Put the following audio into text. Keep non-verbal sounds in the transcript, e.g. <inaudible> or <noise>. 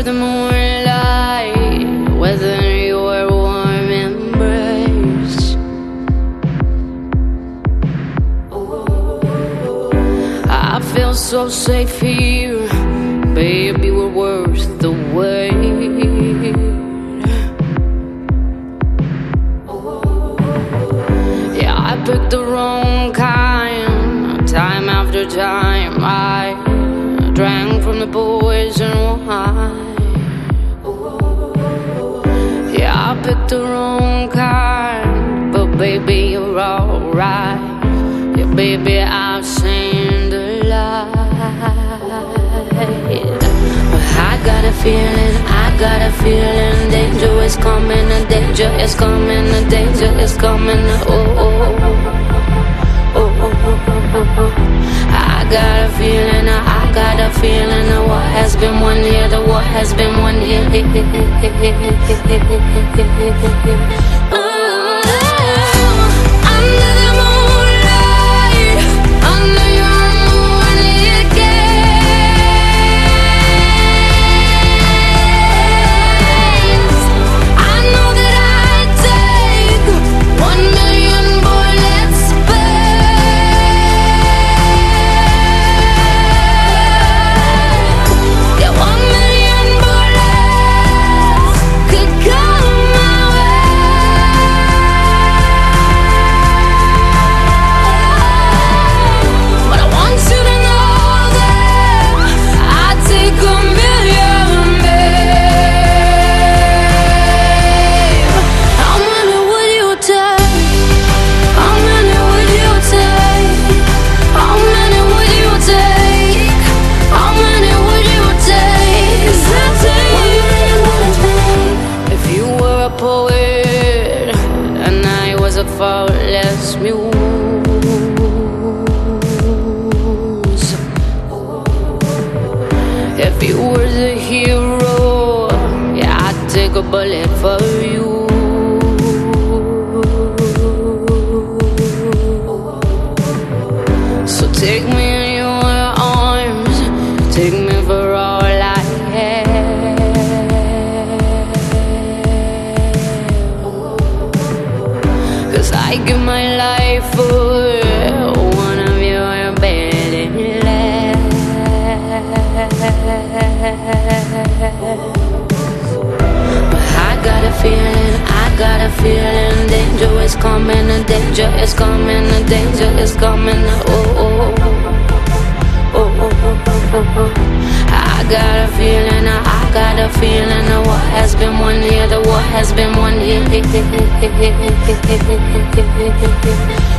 under the moonlight, whether your warm embrace. I feel so safe here, baby. We're worth the wait. Yeah, I picked the wrong kind. Time after time, I drank from the poison wine. Alright. Yeah, baby, I've seen the light. I got a feeling, I got a feeling, danger is coming, the danger is coming, the danger is coming. Oh, oh, oh, oh, oh, oh, oh, oh. I got a feeling, I got a feeling, the war has been won here, the war has been won here. A faultless muse. If you were the hero, yeah, I'd take a bullet for you. So take me in your arms, take me for Cause I give my life for one of your belly But I got a feeling, I got a feeling danger is coming, danger is coming, danger is coming. Oh, oh, oh, oh, oh, oh, oh, oh, oh. I got a feeling, I got a feeling the war has been won here, the war has been won here. <laughs>